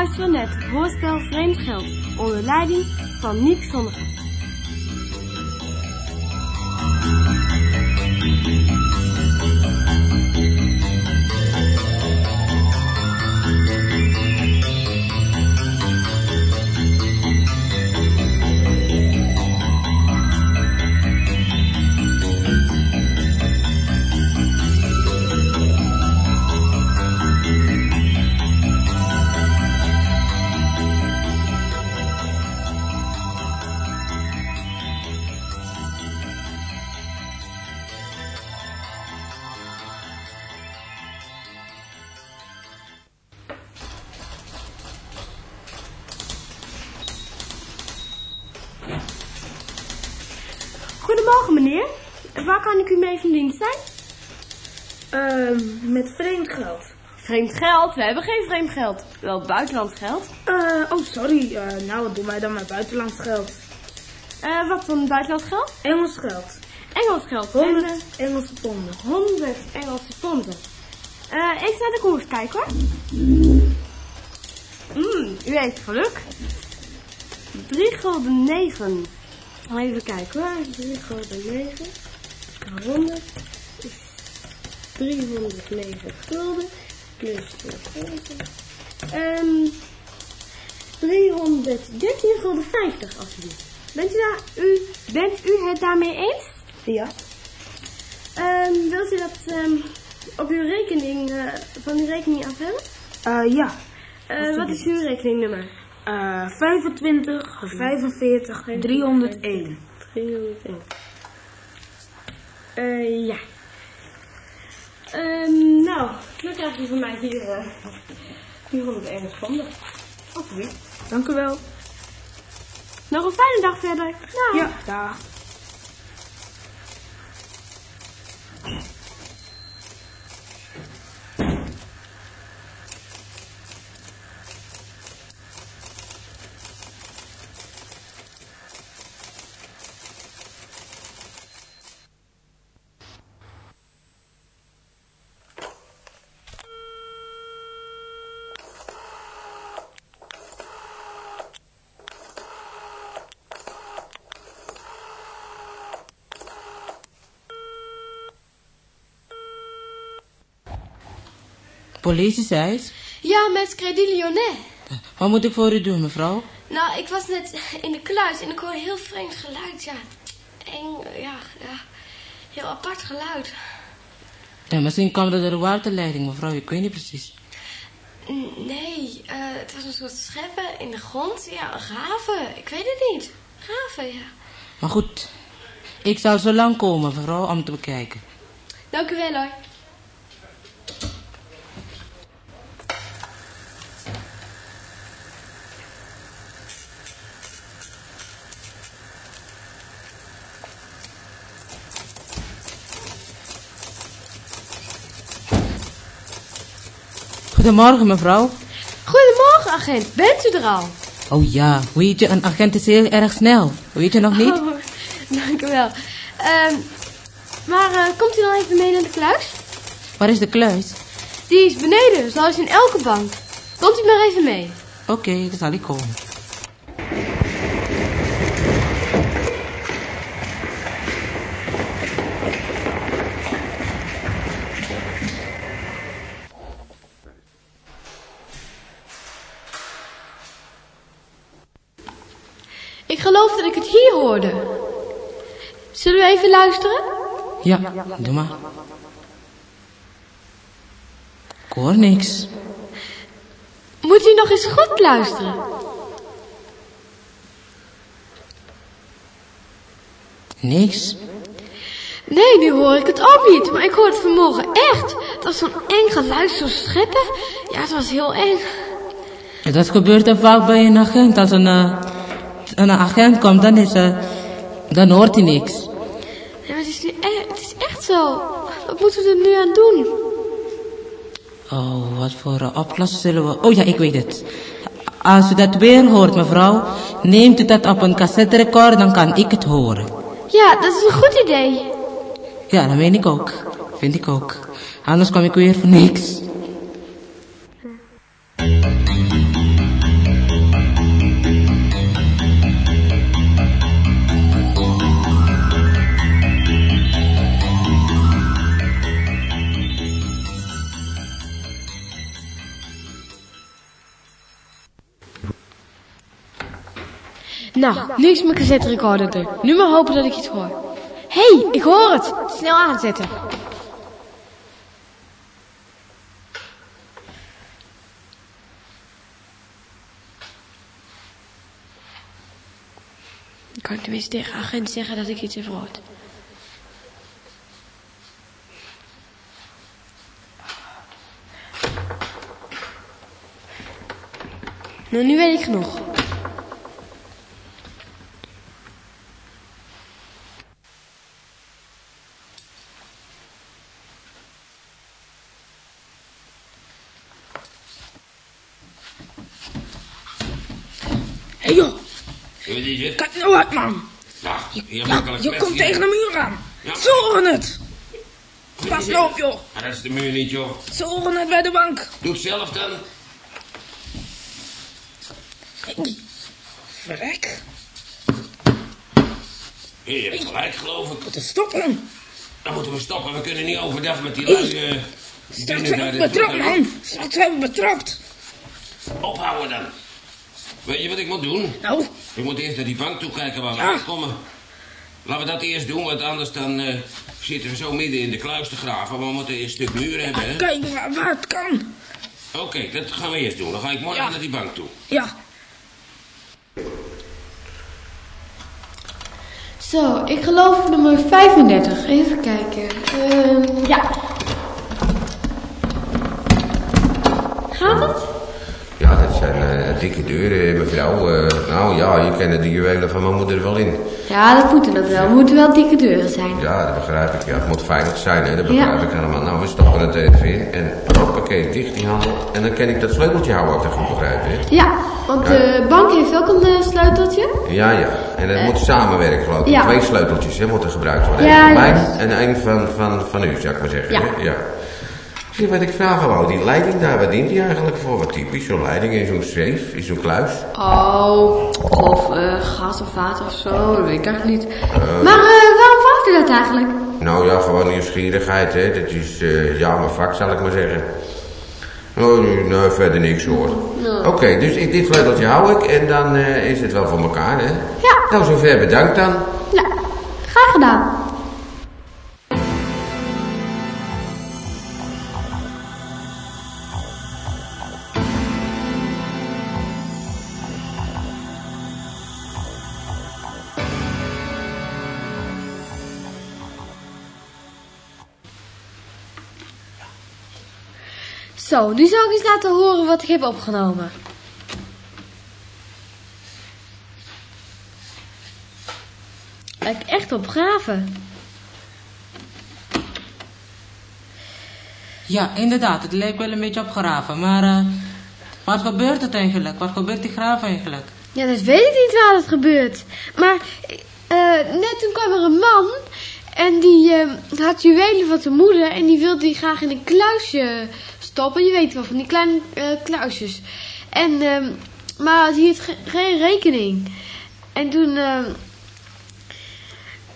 luisteren naar het hoorspel Vreemd Geld, onder leiding van Niek Zonnige. Goedemorgen meneer, waar kan ik u mee van dienst zijn? Ehm, met vreemd geld. Vreemd geld? We hebben geen vreemd geld. Wel buitenlands geld. Eh, oh, sorry. Eh, nou, wat doen wij dan met buitenlands geld? Eh, wat van buitenlands geld? Engels geld. Engels geld. 100 Engelse ponden. 100 Engelse ponden. Even naar de koers kijken hoor. Mm, u heeft geluk. 3 gulden 9. Even kijken hoor. 3 gulden 9. 100 is 309 gulden. Plus 4 gulden. Ehm 313 gulden 50 alsjeblieft. Bent u, daar, u, bent u het daarmee eens? Ja. Ehm, wilt u dat ehm, op uw rekening, eh, van uw rekening af hebben? Eh, ja. Eh, wat is uw rekeningnummer? Eh 25, 45, 301. 301. Eh, ja. Ehm, nou, dan krijg je van mij hier 400 Engels ponden. Alsjeblieft. Dank u wel. Nog een fijne dag verder. Nou. Ja, dag. Politie, zei het. Ja, met Credit Lyonnais. Wat moet ik voor u doen, mevrouw? Nou, ik was net in de kluis en ik hoor een heel vreemd geluid. Ja, eng, ja, ja. Heel apart geluid. Ja, misschien kwam dat door de waterleiding, mevrouw. Ik weet niet precies. Nee, eh, het was een soort scheppen in de grond. Ja, een graven. Ik weet het niet. Graven, ja. Maar goed, ik zal zo lang komen, mevrouw, om te bekijken. Dank u wel hoor. Goedemorgen, mevrouw. Goedemorgen, agent. Bent u er al? Oh ja, weet je, een agent is heel erg snel. Weet je nog niet? Oh, dank u wel. Ehm, maar eh, komt u dan even mee naar de kluis? Waar is de kluis? Die is beneden, zoals in elke bank. Komt u maar even mee. Oké, dan zal ik komen. Ik geloof dat ik het hier hoorde. Zullen we even luisteren? Ja, doe maar. Ik hoor niks. Moet u nog eens goed luisteren? Niks. Nee, nu hoor ik het ook niet. Maar ik hoorde het vanmorgen echt. Het was zo'n eng geluid, zo scheppen. Ja, het was heel eng. Dat gebeurt er vaak bij een agent. Als een, eh, een agent komt, dan, is, eh, dan hoort hij niks. Ja, maar het is, nu e- het is echt zo. Wat moeten we er nu aan doen? Oh, wat voor uh, oplossing zullen we... Oh ja, ik weet het. Als u dat weer hoort, mevrouw, neemt u dat op een cassette recorder, dan kan ik het horen. Ja, dat is een goed idee. Ja, dat meen ik ook. Vind ik ook. Anders kom ik weer voor niks. Nou, nu is mijn cassette recorder er. Nu maar hopen dat ik iets hoor. Hé, hey, ik hoor het. Snel aanzetten. Ik kan tenminste tegen agent zeggen dat ik iets heb gehoord. Nou, nu weet ik genoeg. Hé joh, Wat is nou man. Nou, je makkelijk je komt tegen de muur aan. Ja. Ze horen het. Pas nou op joh. Dat is de muur niet, joh. Ze horen het bij de bank. Doe het zelf dan. Hey. Verrek. Je hebt gelijk, geloof ik. Moeten stoppen. Dan moeten we stoppen. We kunnen niet overdag met die lui... die Straks zijn we betrapt man. Straks zijn we betrapt. Ophouden dan. Weet je wat ik moet doen? Nou, Ik moet eerst naar die bank toe kijken waar we Ja. aankomen. Laten we dat eerst doen, want anders dan eh, zitten we zo midden in de kluis te graven. Maar we moeten eerst een stuk muur hebben, hè? kijk waar, waar het kan. Oké, dat gaan we eerst doen. Dan ga ik morgen Ja. naar die bank toe. Ja, Zo, ik geloof nummer 35. Even kijken. Ehm, ja. Gaat het? Ja, dat zijn eh, dikke deuren, mevrouw. Eh, nou ja, je kent de juwelen van mijn moeder wel in. Ja, dat moeten ook wel. Het moeten wel dikke deuren zijn. Ja, dat begrijp ik. Ja, het moet veilig zijn, hè. Dat begrijp ik helemaal. Nou, we stoppen het even in. En hoppakee, dicht die handel. En dan kan ik dat sleuteltje houden, als ik dat goed begrijp, hè. Ja, want de bank heeft ook een eh, sleuteltje. Ja, ja. En het moet samenwerken, geloof ik. ja. Twee sleuteltjes, hè, moeten gebruikt worden. Ja, Eén van ja. mij en één van, van, van u, zou ik maar zeggen. Ja. Hè? ja. Wat ik vragen wou? Die leiding daar, wat dient die eigenlijk voor? Wat typisch, zo'n leiding in zo'n safe, in zo'n kluis? Oh, of eh, gas of water of zo, dat weet ik eigenlijk niet. maar eh, waarom vraagt u dat eigenlijk? Nou ja, gewoon nieuwsgierigheid, hè. Dat is, eh, ja, mijn vak, zal ik maar zeggen. Oh, nee, verder niks hoor. Oké, dus ik, dit sleuteltje hou ik en dan eh, is het wel voor elkaar, hè? Ja. Nou, zover bedankt dan. Ja, graag gedaan. Zo, nu zal ik eens laten horen wat ik heb opgenomen. Lijkt echt op graven. Ja, inderdaad, het lijkt wel een beetje opgeraven. Maar eh, wat gebeurt het eigenlijk? Wat gebeurt die graaf eigenlijk? Ja, dat weet ik niet waar het gebeurt. Maar eh, net toen kwam er een man en die eh, had juwelen van zijn moeder en die wilde die graag in een kluisje stoppen. Je weet wel, van die kleine eh, kluisjes. En, ehm, maar die had ge- geen rekening. En toen, ehm,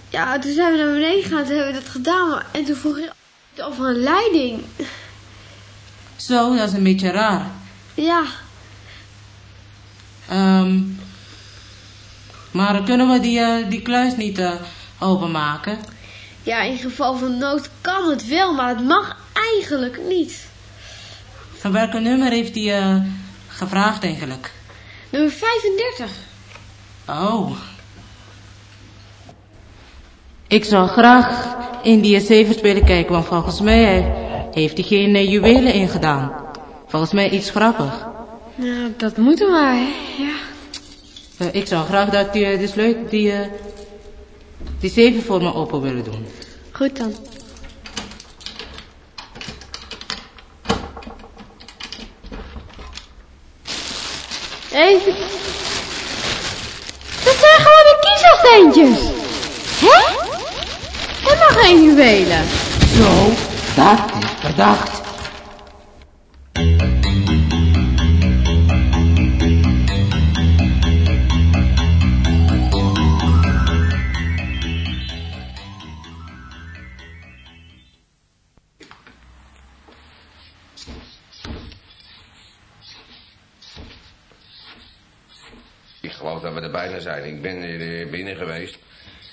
ja, toen zijn we naar beneden gegaan, toen hebben we dat gedaan. En toen vroeg hij over een leiding. Zo, dat is een beetje raar. Ja, Ehm, maar kunnen we die, eh, die kluis niet eh, openmaken? Ja, in geval van nood kan het wel, maar het mag eigenlijk niet. Van welke nummer heeft hij eh, gevraagd eigenlijk? Nummer 35. Oh. Ik zou graag in die cijfers willen kijken, want volgens mij heeft hij geen eh, juwelen ingedaan. Volgens mij iets grappig. Nou, dat moeten maar, hè. Ja. Eh, ik zou graag dat die, eh, de sleutel, die, eh, die zeven voor me open willen doen. Goed dan. Even. Dat zijn gewoon de kiezelsteentjes. Hè? Helemaal geen juwelen. Zo, dat is verdacht. Zijn. Ik ben er binnen geweest.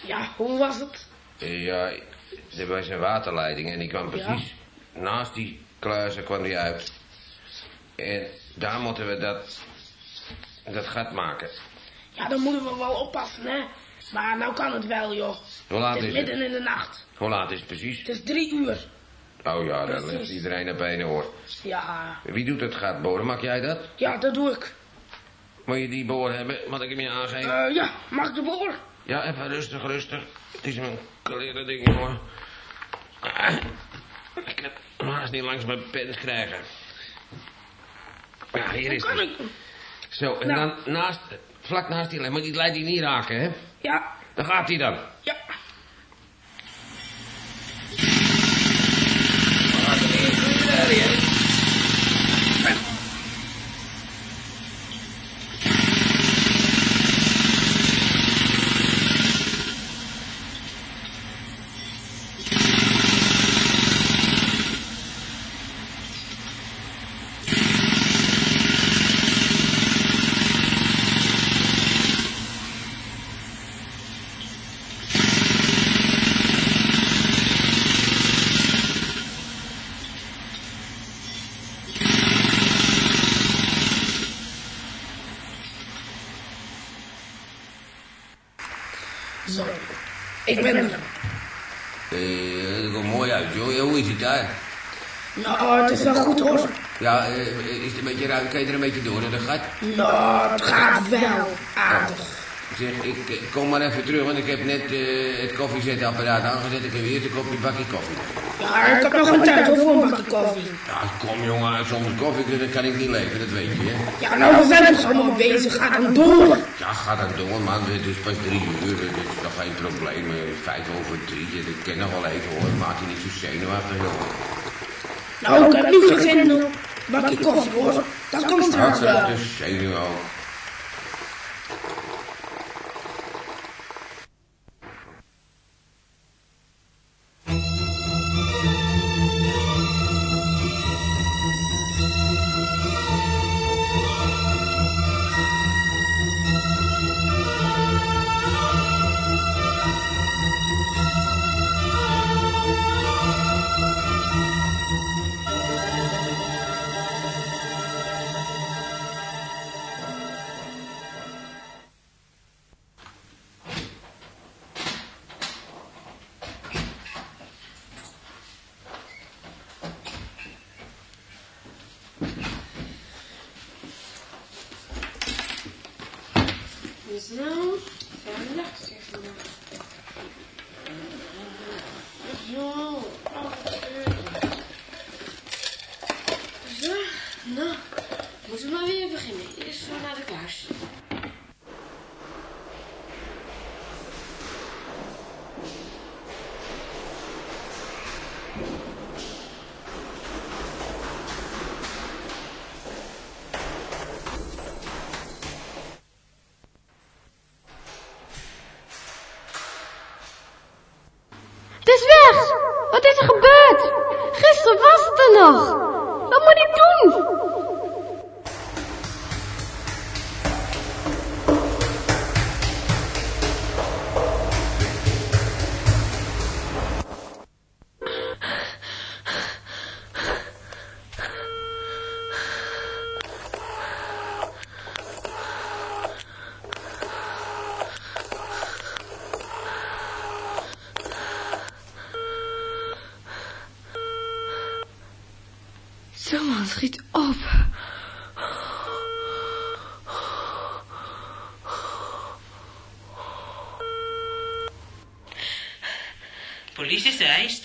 Ja, hoe was het? Eh, Ja, er was een waterleiding en die kwam precies naast die kluizen kwam die uit. En daar moeten we dat, dat gat maken. Ja, dan moeten we wel oppassen, hè. Maar nou kan het wel, joh. Hoe laat Het is is het? midden in de nacht. Hoe laat is het precies? Het is drie uur. Oh ja, dan ligt iedereen op één oor. Ja, Wie doet het gat boren? Mag jij dat? ja, dat doe ik. Moet je die boor hebben? Mag ik hem je aangeven? Eh, ja, mag ik de boor? Ja, even rustig, rustig. Het is een kleren ding, jongen. Ah, Ik heb haast niet langs mijn pen krijgen. Ja, hier is kan het. Zo, en Nou. dan naast, vlak naast die lijn. Maar die lijn die niet raken, hè? Ja, Dan gaat hij dan. ja. Zo, ik ben er. Eh, dat komt mooi uit, joh. Hoe is het daar? Nou, het is wel goed, hoor. Ja, eh, is het een beetje ruim? Kan je er een beetje door? Dat gaat. Nou, het gaat wel aardig. Zeg, ik kom maar even terug, want ik heb net eh, het koffiezetapparaat aangezet. Ik heb eerst een kopje bakje koffie. Ja, ik heb nog een tijd over een bakje koffie. Ja, kom jongen, zonder koffie dan kan ik niet leven, dat weet je, hè? Ja, nou, we zijn toch allemaal bezig. Ga dan door. Ja, ga dan door, man. Het is pas drie uur, dat is toch geen probleem. Eh, Vijf over drie, dat ken nog wel even, hoor. Maak je niet zo zenuwachtig, jongen. Nou, ik heb liever geen bakje koffie, hoor. Dat komt straks wel. Hartstikke zenuw ook. Er gebeurd? Gisteren was het er nog. Politie is eist.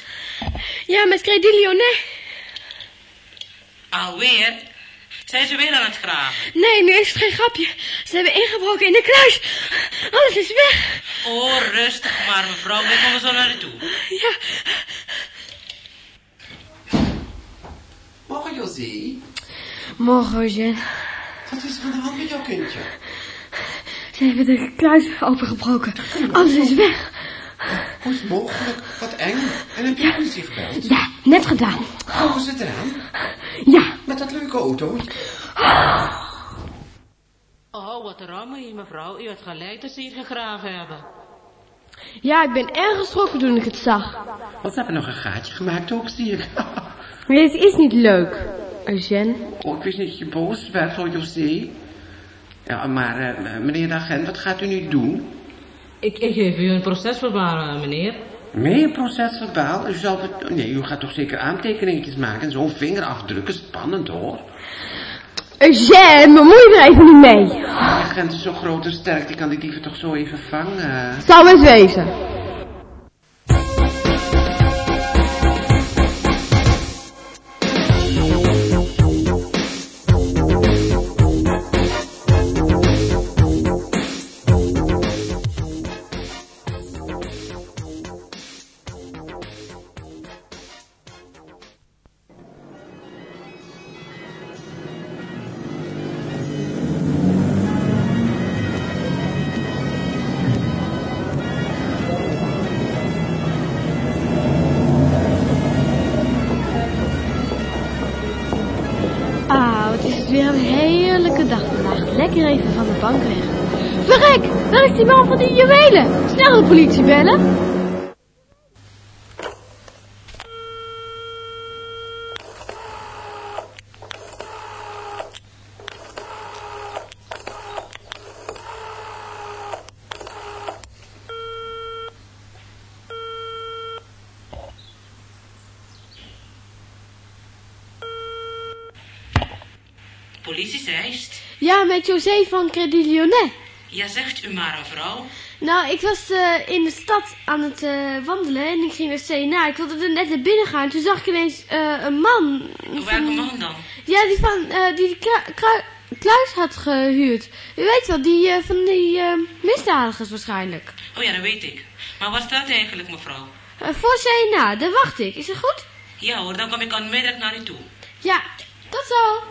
Ja, met Credit Lyonnais. Alweer? Zijn ze weer aan het graven? Nee, nu is het geen grapje. Ze hebben ingebroken in de kluis. Alles is weg. Oh, rustig maar, mevrouw. Wij komen zo naar toe. Ja, Morgen, José. morgen, Eugène. Wat is er aan de hand met jouw kindje? Ze hebben de kluis opengebroken. Alles is weg. Hoe is het mogelijk? Wat eng. En heb je politie gebeld? Ja, net gedaan. Houden ze het eraan? Ja, Met dat leuke autootje? Oh, wat rammel hier, mevrouw. U had gelijk dat ze hier gegraven hebben. Ja, ik ben erg geschrokken toen ik het zag. Wat ze hebben nog een gaatje gemaakt ook, zie ik. Maar dit is niet leuk, Eugène. Oh, ik wist niet dat je boos werd, hoor, José. Ja, maar eh, meneer de agent, wat gaat u nu doen? Ik, ik geef u een procesverbaal, eh, meneer. Meer procesverbaal? U zal. Nee, u gaat toch zeker aantekeningetjes maken? Zo'n vingerafdrukken, spannend hoor. Eugène, bemoei er even niet mee. De agent is zo groot en sterk, die kan die dieven toch zo even vangen? Zal eens wezen. Snel de politie bellen. Politie Zeist. Ja, met José van Credit Lyonnais. Ja, zegt u maar, mevrouw. Nou, ik was eh, in de stad aan het eh, wandelen en ik ging naar CNA. Ik wilde er net naar binnen gaan. Toen zag ik ineens eh, een man. Welke man dan? Ja, die van die de kluis had gehuurd. U weet wel, die van die misdadigers waarschijnlijk. Oh ja, dat weet ik. Maar wat staat eigenlijk, mevrouw? Voor CNA, daar wacht ik. Is dat goed? Ja hoor, dan kom ik onmiddellijk naar u toe. Ja, tot zo.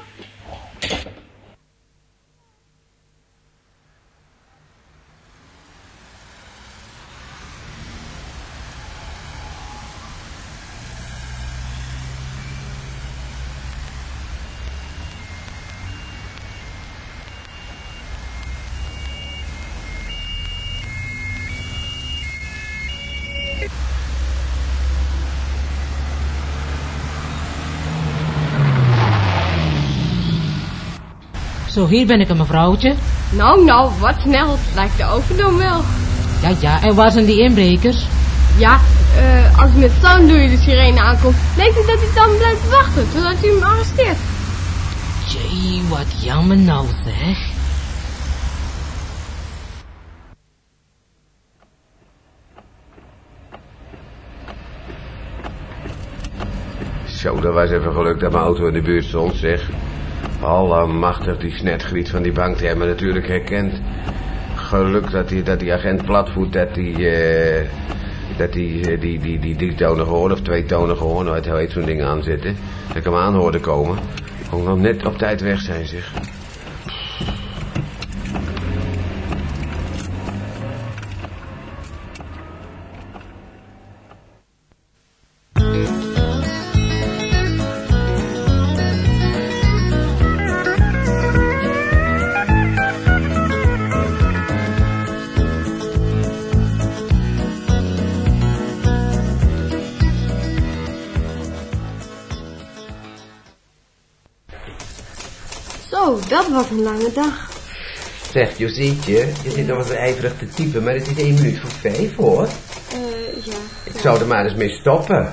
Zo, hier ben ik een mevrouwtje. Nou, nou, wat snel. Lijkt de overdom wel. Ja, ja, en waar zijn die inbrekers? Ja, eh, als met zo'n doe je de sirene aankomt, denkt u dat hij dan blijft wachten totdat u hem arresteert. Jee, wat jammer nou zeg. Zo, dat was even geluk dat mijn auto in de buurt stond, zeg. Allemachtig, die snetgriet van die bank, die hebben natuurlijk herkend. Geluk dat die, dat die agent platvoet, dat die, eh, dat die, eh, die, die, die drietonige hoorn of tweetonige hoorn, hoe heet zo'n ding aanzitten. Dat ik hem aan hoorde komen. Kon nog net op tijd weg zijn, zeg. Dat was een lange dag. Zeg, Josietje, je zit nog wat ijverig te typen, maar het is één minuut voor vijf, hoor. Eh, ja. Ik zou er maar eens mee stoppen.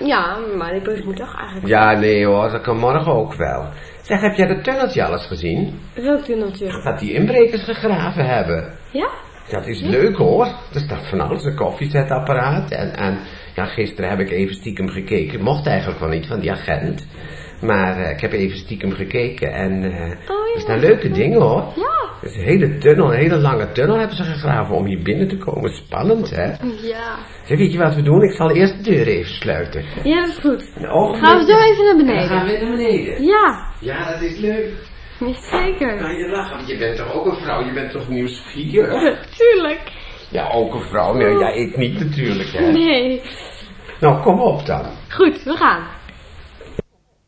Ja, maar die bus moet toch eigenlijk... Ja, nee hoor, dat kan morgen ook wel. Zeg, heb jij de tunneltje alles gezien? Welk tunneltje? Dat die inbrekers gegraven hebben. Ja? Dat is leuk hoor. Er staat van alles, een koffiezetapparaat. En, en ja, gisteren heb ik even stiekem gekeken. Mocht eigenlijk wel niet van die agent. Maar eh, ik heb even stiekem gekeken en eh ja. er staan leuke dingen hoor. Ja. Het is een hele tunnel, een hele lange tunnel hebben ze gegraven om hier binnen te komen. Spannend hè? Ja. Zeg, weet je wat we doen? Ik zal eerst de deur even sluiten. Ja, dat is goed. Gaan we zo even naar Dan beneden? gaan we naar beneden. Ja, Ja, dat is leuk. zeker. Nou, je lacht, want je bent toch ook een vrouw? Je bent toch nieuwsgierig? Tuurlijk. Ja, ook een vrouw. Nee, ja, ik niet natuurlijk, hè. Nee. Nou, kom op dan. Goed, we gaan.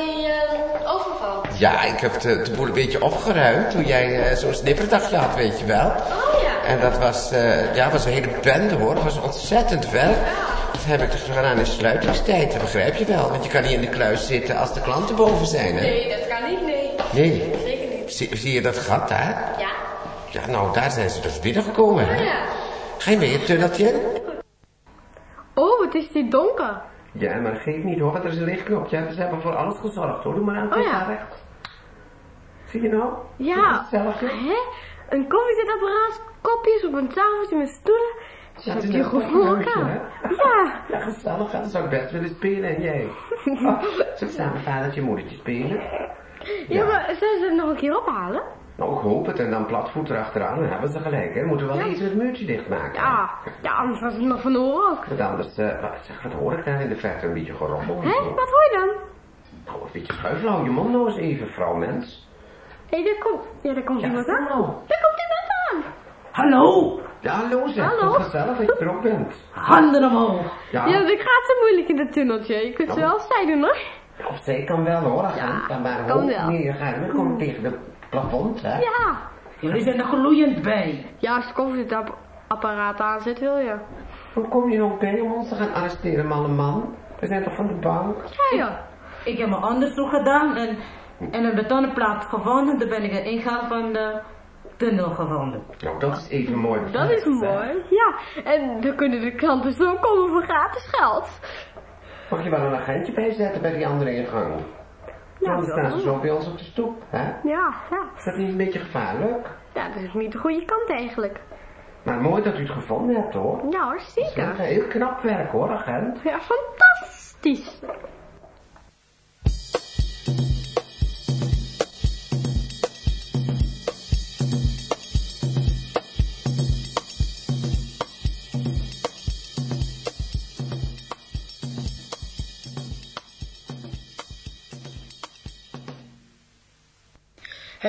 Die eh, overval. Ja, de, de boel een beetje opgeruimd toen jij eh, zo'n snipperdagje had, weet je wel. Oh ja. En dat was, eh, ja, was een hele bende hoor. Dat was ontzettend werk. Dat heb ik dus gedaan in sluitingstijd, dat begrijp je wel. Want je kan niet in de kluis zitten als de klanten boven zijn, hè? Nee, dat kan niet, nee. Nee. Zeker niet. Zie, zie je dat gat daar? Ja. Ja, nou, daar zijn ze dus binnengekomen, hè? Ja. Ga je mee, een tunneltje? Oh, wat is dit donker. Ja, maar dat geeft niet hoor, want er is een lichtknopje. Ze hebben voor alles gezorgd hoor. Doe maar aan, Oh, ja. rechts. Zie je nou? Ja. Hè? Een koffiezetapparaat, kopjes op een tafeltje met stoelen. Ja, Dat het heb je goed voor elkaar. Ja. Ja, gezellig. Dat zou ik best willen spelen en jij. Oh, zullen samen vadertje en moedertje spelen? Ja, maar zullen ze het nog een keer ophalen? Nou, ik hoop het. En dan platvoet erachteraan, dan hebben ze gelijk. Hè. Moeten we wel even het muurtje dichtmaken. Ja. Ja, anders was het nog van de oren ook. Want anders, eh, wat, zeg, wat hoor ik daar in de verte? Een beetje gerommel. Hé, wat hoor je dan? Nou, een beetje schuifel. Hou je mond nou eens even, vrouw mens. Hé, daar komt... Ja, daar komt Ja, iemand aan. Daar komt iemand aan. Hallo, Ja, hallo zeg. Hallo. Wat gezellig dat je er ook bent. handen omhoog. Ja, Ja, dat gaat zo moeilijk in dat tunneltje. Je kunt het wel opzij doen hoor. opzij kan wel hoor. Ja, dan maar kan wel. neergaan. Dan kom je tegen het plafond, hè. Ja. Jullie zijn er gloeiend bij. Ja, als de koffiezetapparaat aan zit, wil je. Hoe kom je nou bij om ons te gaan arresteren, man en man? We zijn toch van de bank? Ja, ja. Ik heb mijn onderzoek gedaan en, en een betonnen plaat gevonden. Daar ben ik een ingang van de tunnel gevonden. Nou, dat is even mooi. Dat is mooi. Ja, en dan kunnen de klanten zo komen voor gratis geld. Mag je wel een agentje bijzetten bij die andere ingang? Ja, Dan dat staan ze zo bij ons op de stoep, hè? Ja, ja. Is dat niet een beetje gevaarlijk? Ja, dat is niet de goede kant eigenlijk. Maar mooi dat u het gevonden hebt, hoor. Ja hoor, zeker. heel knap werk, hoor, agent. Ja, fantastisch.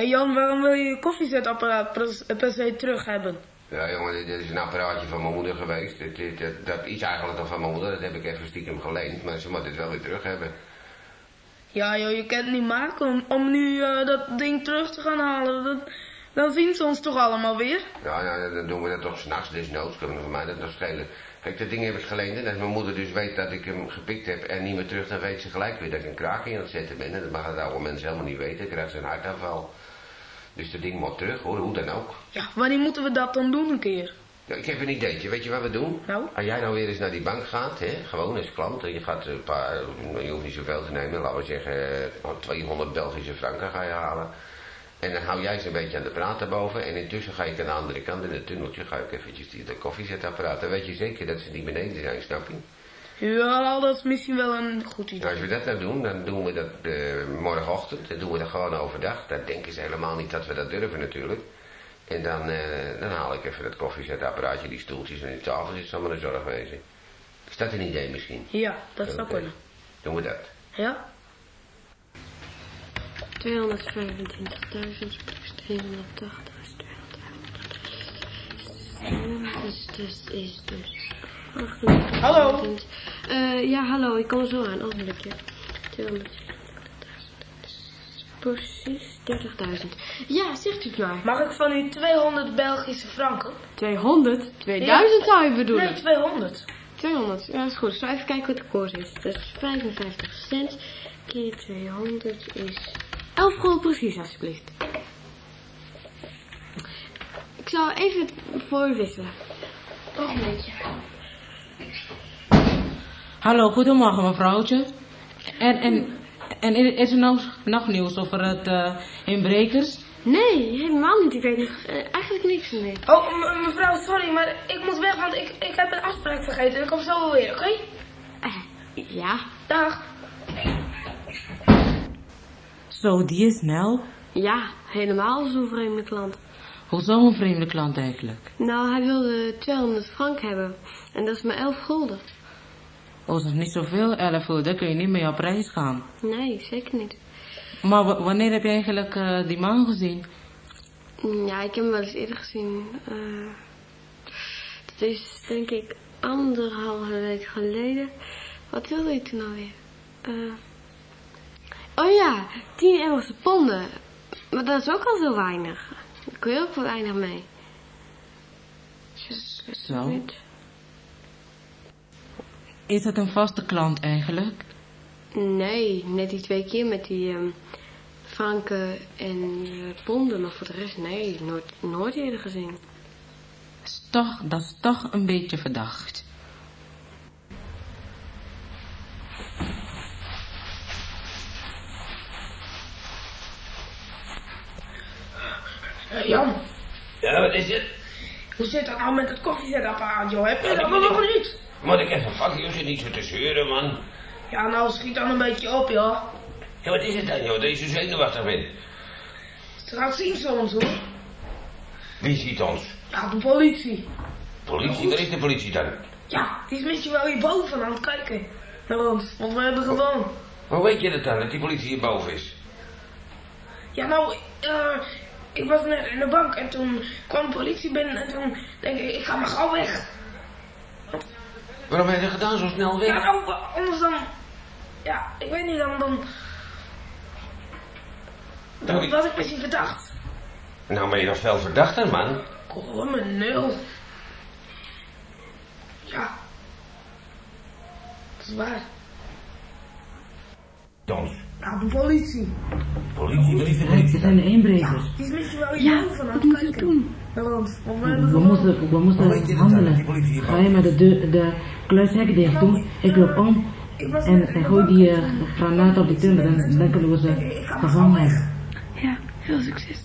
Hey Jan, waarom wil je je koffiezetapparaat per, per se terug hebben? Ja, jongen, dit, is een apparaatje van mijn moeder geweest. Dit, dit, dit- dat is eigenlijk nog van mijn moeder. Dat heb ik even stiekem geleend. Maar ze moet dit wel weer terug hebben. Ja joh, je kan het niet maken om, om nu eh, dat ding terug te gaan halen. Dat, dan zien ze ons toch allemaal weer? Ja, ja, dan doen we dat toch s'nachts desnoods. Kunnen we mij dat nog schelen. Kijk, dat ding heb ik geleend. En als mijn moeder dus weet dat ik hem gepikt heb en niet meer terug, dan weet ze gelijk weer dat ik een kraak in aan het zetten ben. En dat mag het oude mens helemaal niet weten. Dan krijgt ze een hartaanval. Dus dat ding moet terug, hoor, hoe dan ook. Ja, wanneer moeten we dat dan doen een keer? Ja, ik heb een ideetje. Weet je wat we doen? Nou? Als jij nou weer eens naar die bank gaat, hè, gewoon als klant, en je gaat een paar, je hoeft niet zoveel te nemen, laten we zeggen, eh, 200 Belgische franken ga je halen. En dan hou jij ze een beetje aan de praat daarboven, en intussen ga ik aan de andere kant in het tunneltje, ga ik eventjes die de koffiezetapparaat, dan weet je zeker dat ze niet beneden zijn, snap je? Ja, dat is misschien wel een goed idee. Nou, als we dat nou doen, dan doen we dat eh, morgenochtend, dan doen we dat gewoon overdag. Dan denken ze helemaal niet dat we dat durven natuurlijk. En dan, eh, dan haal ik even dat koffiezetapparaatje, die stoeltjes en die tafels, is allemaal een zorg wezen. Is dat een idee misschien? Ja, dat zou Oké. kunnen. Doen we dat. Ja? 225.000 plus 280 is 200. Dus dat is dus... 38.000. Hallo? Eh, ja, hallo, ik kom zo aan. Ogenblikje. 200. Precies 30.000. Ja, zegt u het maar. Mag ik van u 200 Belgische franken? 200? 2000 zou je bedoelen? Nee, 200. 200, ja, dat is goed. Ik zal even kijken wat de koers is. Dat is 55 cent. Keer 200 is 11 gulden precies, alsjeblieft. Ik zal even voor u wisselen. Ogenblikje. Hallo, goedemorgen mevrouwtje. En, en, en is er nog, nog nieuws over het eh, inbrekers? Nee, helemaal niet. Ik weet nog eh, eigenlijk niks meer. Oh, mevrouw, sorry, maar ik moet weg, want ik, ik heb een afspraak vergeten. Ik kom zo wel weer, oké? Eh, ja, Dag. Zo, die is snel. ja, helemaal zo'n vreemde klant. Hoezo een vreemde klant eigenlijk? Nou, hij wilde 200 frank hebben. En dat is maar 11 gulden. Oh, dat is niet zoveel, 11 uur, daar kun je niet mee op reis gaan. Nee, zeker niet. Maar wa- wanneer heb je eigenlijk eh, die man gezien? Ja, ik heb hem wel eens eerder gezien. Eh dat is denk ik anderhalve week geleden. Wat wilde hij toen alweer? Eh Oh ja, 10 Engelse ponden. Maar dat is ook al zo weinig. Daar kun je ook wel weinig mee. Zo. Is het een vaste klant eigenlijk? Nee, net die twee keer met die ehm, franken en eh, ponden. Maar voor de rest, nee, nooit, nooit eerder gezien. Is toch, dat is toch een beetje verdacht. Hé Jan, Ja, wat is het? hoe zit dat nou met het koffiezetapparaat, joh? Heb je dat nog niet? Moet ik even pakken? Je niet zo te zeuren, man. Ja, nou schiet dan een beetje op, joh. Ja, wat is het dan, joh, dat je zo zenuwachtig bent? Straks zien ze ons, hoor. Wie ziet ons? Ja, de politie. Politie? Waar is de politie dan? Ja, die is misschien wel hierboven aan het kijken. Naar ons, want we hebben gewoon... Hoe weet je dat dan, dat die politie hierboven is? Ja, nou, eh, ik was net in de bank en toen kwam de politie binnen en toen denk ik, ik ga maar gauw weg. Waarom heb je dat gedaan zo snel weg? Ja, nou, anders dan... Ja, ik weet niet, dan... Dan, dan Nou, was ik misschien verdacht. nou ben je nog veel verdachter, man. Oh, mijn nul. Ja. Dat is waar. Dons. Ja, de politie. Politie, wat is de Het politie zijn dan? de inbrekers. Die is misschien wel Ja, aan wat het moeten we kijken. doen? Ons, want we We moeten, we moeten dat dan, handelen. Ga je maar de, deur, de kluishek dicht doen. Ik loop om en, de bank die eh, toen granaat op die kwam timmer. Dan, kunnen we ze gevangen nemen. Ja, veel succes.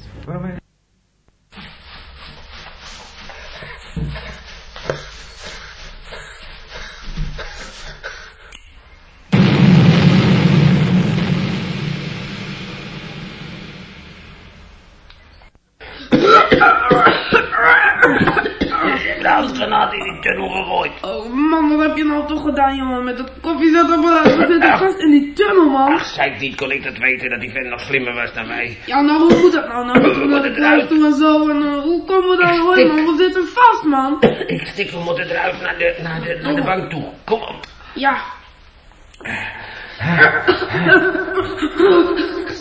In die tunnel gegooid. Oh man, wat heb je nou toch gedaan, jongen, met dat koffiezetapparaat? We zitten vast in die tunnel, man. Ach, zei ik niet, kon ik dat weten dat die vent nog slimmer was dan wij. Ja, nou, hoe moet dat nou? Nou, moeten we moeten eruit. en zo. En uh, hoe komen we daar heen, man? We zitten vast, man. Ik stik, we moeten eruit naar de, naar de, naar de bank toe. Kom op. Ja.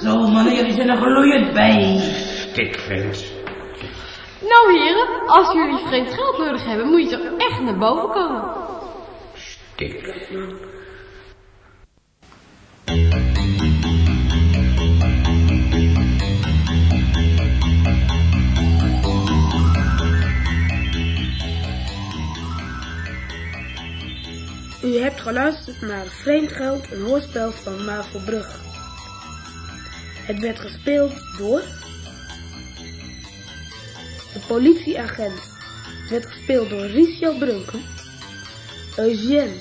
Zo mannen, jullie zijn er gloeiend bij. Stikvent. Nou heren, als jullie vreemd geld nodig hebben, moet je toch echt naar boven komen. Stik. U hebt geluisterd naar Vreemd Geld, een hoorspel van Marvel Brug. Het werd gespeeld door... De politieagent werd gespeeld door Richel Brunken. Eugène,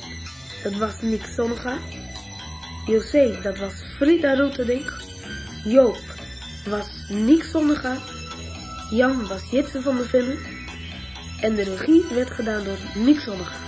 dat was Nick Sonnega. José, dat was Frida Roeterdink. Joop was Nick Sonnega. Jan was Jitse van der Vinnen. En de regie werd gedaan door Nick Sonnega.